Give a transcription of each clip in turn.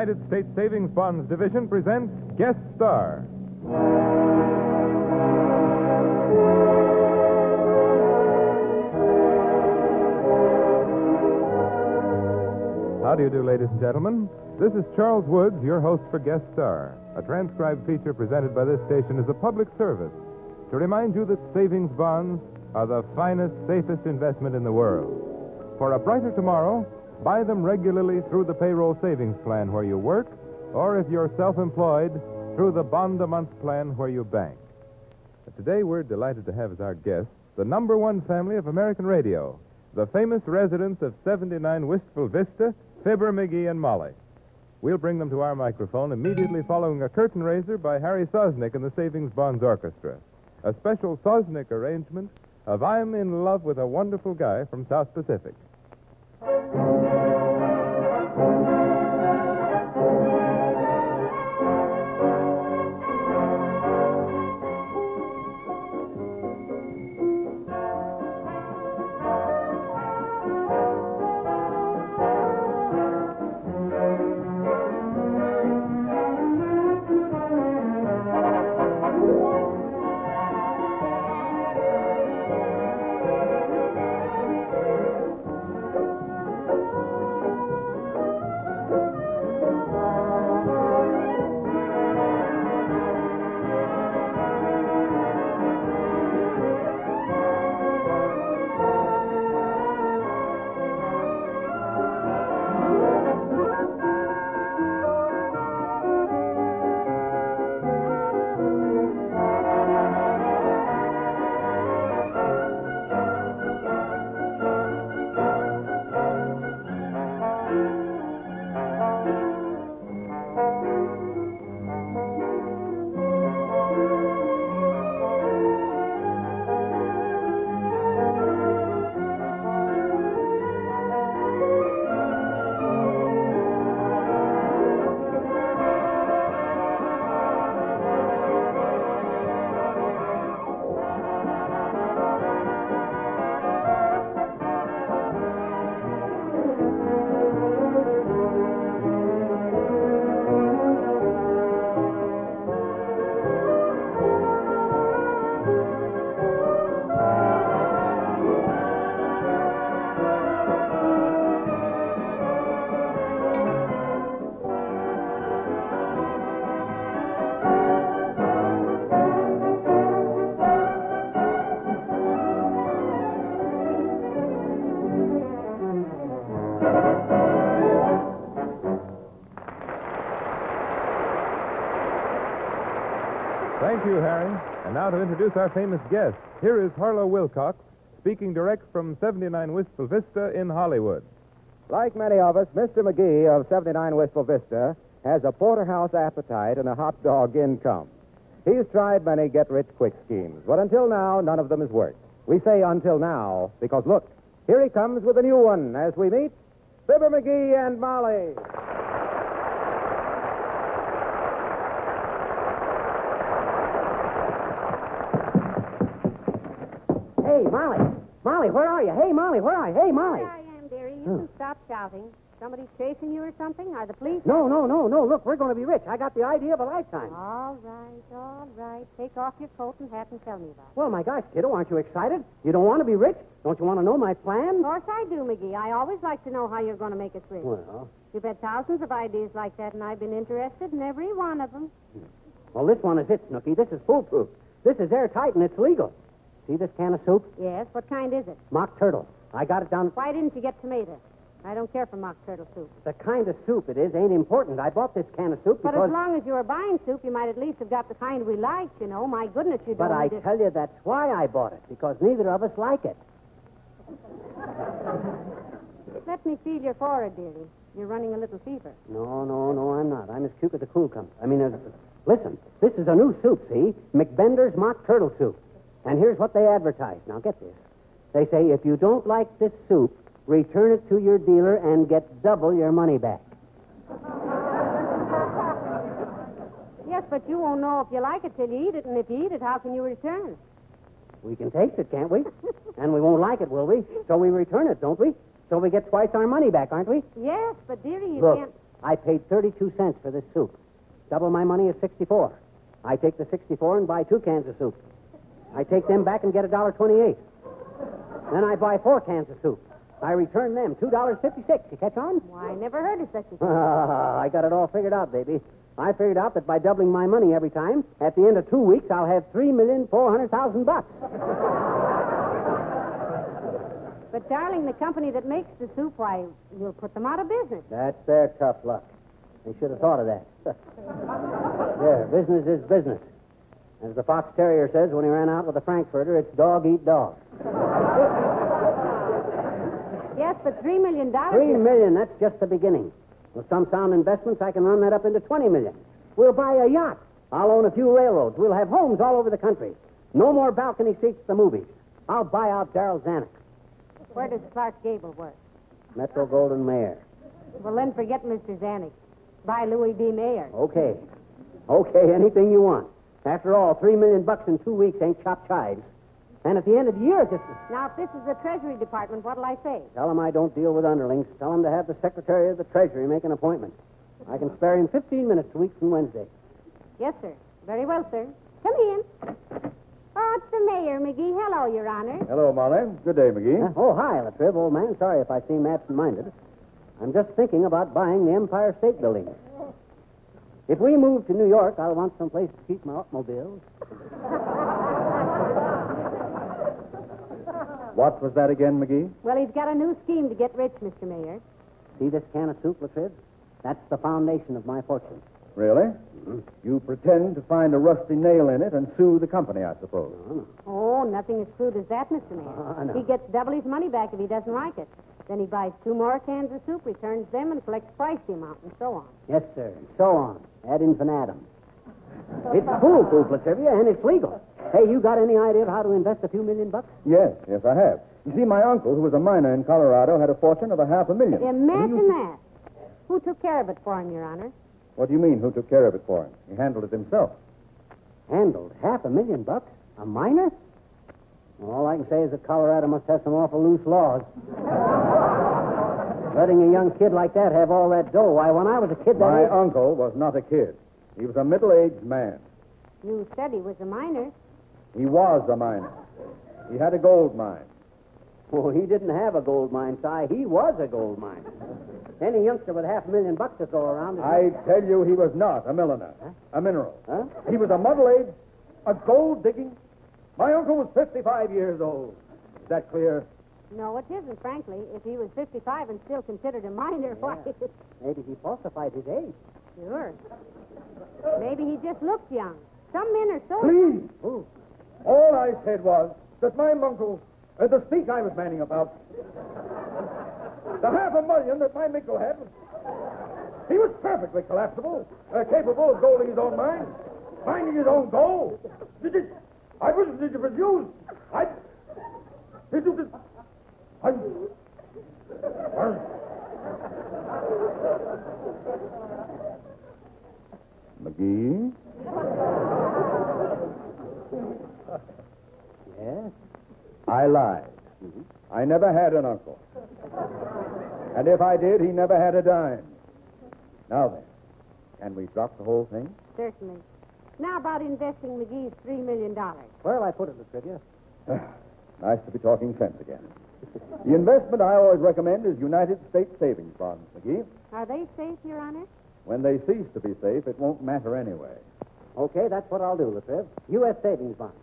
United States Savings Bonds Division presents Guest Star. How do you do, ladies and gentlemen? This is Charles Woods, your host for Guest Star. A transcribed feature presented by this station is a public service to remind you that savings bonds are the finest, safest investment in the world. For a brighter tomorrow, buy them regularly through the payroll savings plan where you work, or if you're self employed, through the bond a month plan where you bank. Today, we're delighted to have as our guests the number one family of American radio, the famous residents of 79 Wistful Vista, Fibber, McGee, and Molly. We'll bring them to our microphone immediately following a curtain raiser by Harry Sosnick and the Savings Bonds Orchestra. A special Sosnick arrangement of I'm in Love with a Wonderful Guy from South Pacific. Thank you, Harry. And now to introduce our famous guest. Here is Harlow Wilcox, speaking direct from 79 Wistful Vista in Hollywood. Like many of us, Mr. McGee of 79 Wistful Vista has a porterhouse appetite and a hot dog income. He's tried many get rich quick schemes, but until now, none of them has worked. We say until now because look, here he comes with a new one as we meet Fibber McGee and Molly. Hey, Molly. Molly, where are you? Hey, Molly, where are you? Hey, Molly. Here I am, dearie. You can stop shouting. Somebody's chasing you or something? Are the police? No, no, no, no. Look, we're going to be rich. I got the idea of a lifetime. All right, all right. Take off your coat and hat and tell me about it. Well, my gosh, kiddo, aren't you excited? You don't want to be rich? Don't you want to know my plan? Of course I do, McGee. I always like to know how you're going to make us rich. Well, You've had thousands of ideas like that, and I've been interested in every one of them. Hmm. well, this one is it, Snooky. This is foolproof. This is airtight and it's legal. See this can of soup? Yes, what kind is it? Mock turtle. I got it down. Why didn't you get tomato? I don't care for mock turtle soup. The kind of soup it is ain't important. I bought this can of soup because. But as long as you were buying soup, you might at least have got the kind we liked, you know. My goodness, you don't But I need to- tell you, that's why I bought it, because neither of us like it. Let me feel your forehead, dearie. You're running a little fever. No, no, no, I'm not. I'm as cute as the cool comes. I mean, uh, listen, this is a new soup, see? McBender's Mock Turtle Soup. And here's what they advertise. Now, get this. They say if you don't like this soup, return it to your dealer and get double your money back. Yes, but you won't know if you like it till you eat it, and if you eat it, how can you return it? We can taste it, can't we? and we won't like it, will we? So we return it, don't we? So we get twice our money back, aren't we? Yes, but dearie, you Look, can't. I paid 32 cents for this soup. Double my money is 64. I take the 64 and buy two cans of soup. I take them back and get a dollar 28. Then I buy four cans of soup. I return them, $2.56. You catch on? Why, I never heard of such a thing. I got it all figured out, baby. I figured out that by doubling my money every time, at the end of two weeks, I'll have three million four hundred thousand bucks. But, darling, the company that makes the soup, why, you'll put them out of business. That's their tough luck. They should have thought of that. there, business is business. As the fox terrier says when he ran out with the Frankfurter, it's dog eat dog. Yes, but $3 million. Three million, that's just the beginning. With some sound investments, I can run that up into 20 million. We'll buy a yacht. I'll own a few railroads. We'll have homes all over the country. No more balcony seats at the movies. I'll buy out Darryl Zanuck. Where does Clark Gable work? Metro Goldwyn Mayer. Well, then forget Mr. Zanuck. Buy Louis B. Mayer. Okay. Okay, anything you want. After all, three million bucks in two weeks ain't chopped chives. And at the end of the year, just Now, if this is the Treasury Department, what'll I say? tell him I don't deal with underlings. Tell him to have the Secretary of the Treasury make an appointment. I can spare him 15 minutes a week from Wednesday. Yes, sir. Very well, sir. Come in. Oh, it's the mayor, McGee. Hello, Your Honor. Hello, Molly. Good day, McGee. Huh? Oh, hi, La Triv, old man. Sorry if I seem absent-minded. I'm just thinking about buying the Empire State Building. If we move to New York, I'll want some place to keep my automobiles. What was that again, McGee? Well, he's got a new scheme to get rich, Mr. Mayor. See this can of soup, La Triv? That's the foundation of my fortune. Really? Mm-hmm. You pretend to find a rusty nail in it and sue the company, I suppose. Oh, oh nothing as crude as that, Mr. Mayor. Oh, no. He gets double his money back if he doesn't like it. Then he buys two more cans of soup, returns them, and collects twice the amount, and so on. Yes, sir. And so on. Ad infinitum. It's foolproof, La Trivia, and it's legal. Hey, you got any idea of how to invest a few million bucks? Yes, yes, I have. You see, my uncle, who was a miner in Colorado, had a fortune of a half a million. Imagine He used- that. Who took care of it for him, Your Honor? What do you mean, who took care of it for him? He handled it himself. Handled half a million bucks? A miner? All I can say is that Colorado must have some awful loose laws. Letting a young kid like that have all that dough. Why, when I was a kid, that My age- uncle was not a kid. He was a middle-aged man. You said he was a miner. He was a miner. He had a gold mine. Well, he didn't have a gold mine, Si. He was a gold miner. Any youngster with half a million bucks to throw around is... I tell you, he was not a milliner, a mineral. Huh? He was a muddle-aged, a gold-digging. My uncle was 55 years old. Is that clear? No, it isn't, frankly. If he was 55 and still considered a minor, why... Maybe he falsified his age. Sure. Maybe he just looked young. Some men are so... Please. Who? All I said was that my uncle, uh, the speak I was manning about, the half a million that my Mickle had, he was perfectly collapsible, uh, capable of golding his own mind, finding his own gold. Did it? I was did you refuse? I. Did you? I. I McGee? Yes? I lied. I never had an uncle. And if I did, he never had a dime. Now then, can we drop the whole thing? Certainly. Now about investing McGee's $3 million. Where'll I put it, La Trivia? Nice to be talking sense again. The investment I always recommend is United States savings bonds, McGee. Are they safe, Your Honor? When they cease to be safe, it won't matter anyway. Okay, that's what I'll do, La Triv. U.S. savings bonds.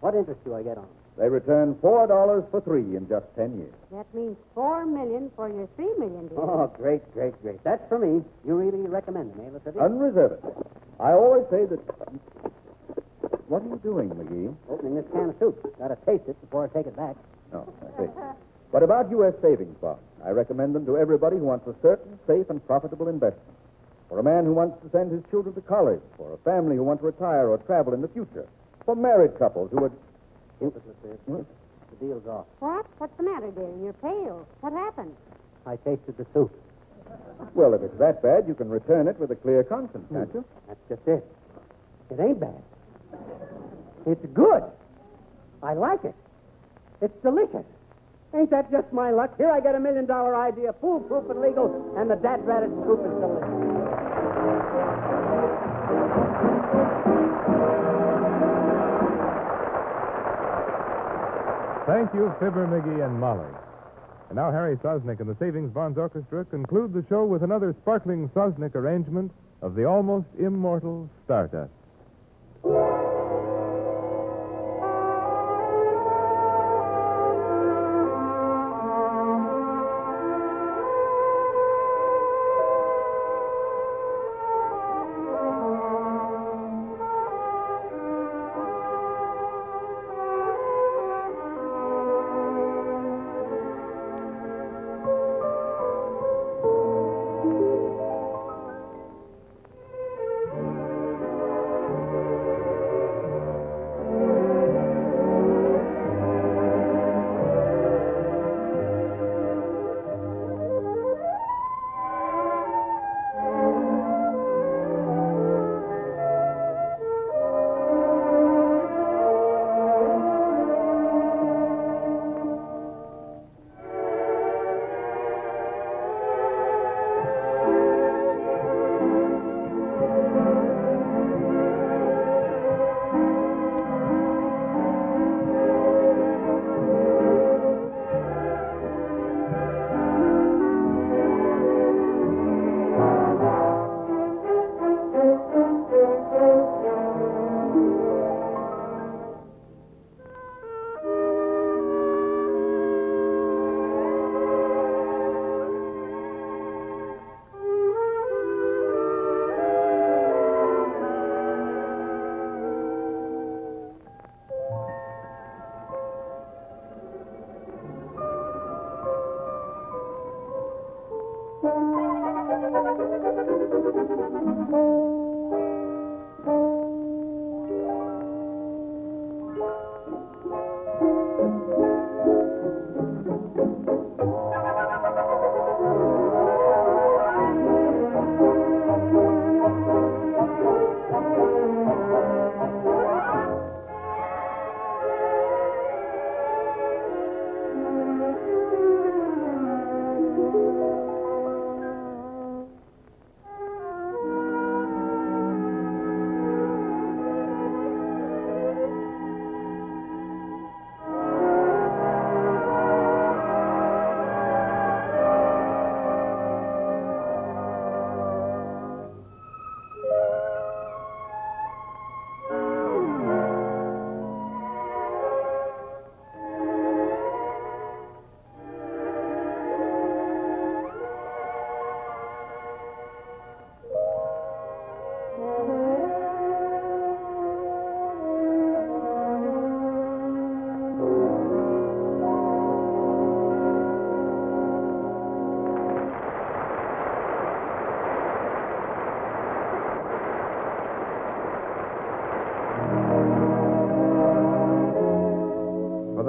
What interest do I get on them? They return four dollars for three in just ten years. That means 4 million for your 3 million deal. Oh, great, great, great. That's for me. You really recommend them, eh, La Trivia? Unreservedly. I always say that. What are you doing, McGee? Opening this can of soup. Gotta taste it before I take it back. Oh, I see. But about U.S. savings bonds, I recommend them to everybody who wants a certain, safe, and profitable investment. For a man who wants to send his children to college, for a family who wants to retire or travel in the future, for married couples who would. La Triv. What? The deal's off. What? What's the matter, dear? You're pale. What happened? I tasted the soup. Well, if it's that bad, you can return it with a clear conscience, can't hmm. you? That's just it. It ain't bad. It's good. I like it. It's delicious. Ain't that just my luck? Here I get a million dollar idea, foolproof and legal, and the dad ratted scoop is delicious. Thank you, Fibber, McGee, and Molly. And now Harry Sosnick and the Savings Bonds Orchestra conclude the show with another sparkling Sosnick arrangement of the almost immortal Stardust.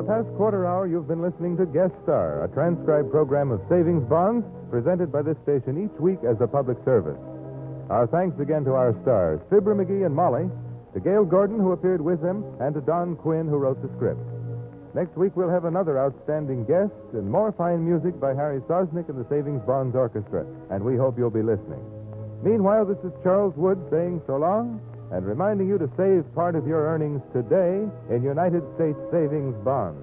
The past quarter hour, you've been listening to Guest Star, a transcribed program of savings bonds presented by this station each week as a public service. Our thanks again to our stars, Fibber McGee and Molly, to Gale Gordon, who appeared with them, and to Don Quinn, who wrote the script. Next week, we'll have another outstanding guest and more fine music by Harry Sosnick and the Savings Bonds Orchestra, and we hope you'll be listening. Meanwhile, this is Charles Wood saying so long and reminding you to save part of your earnings today in United States savings bonds.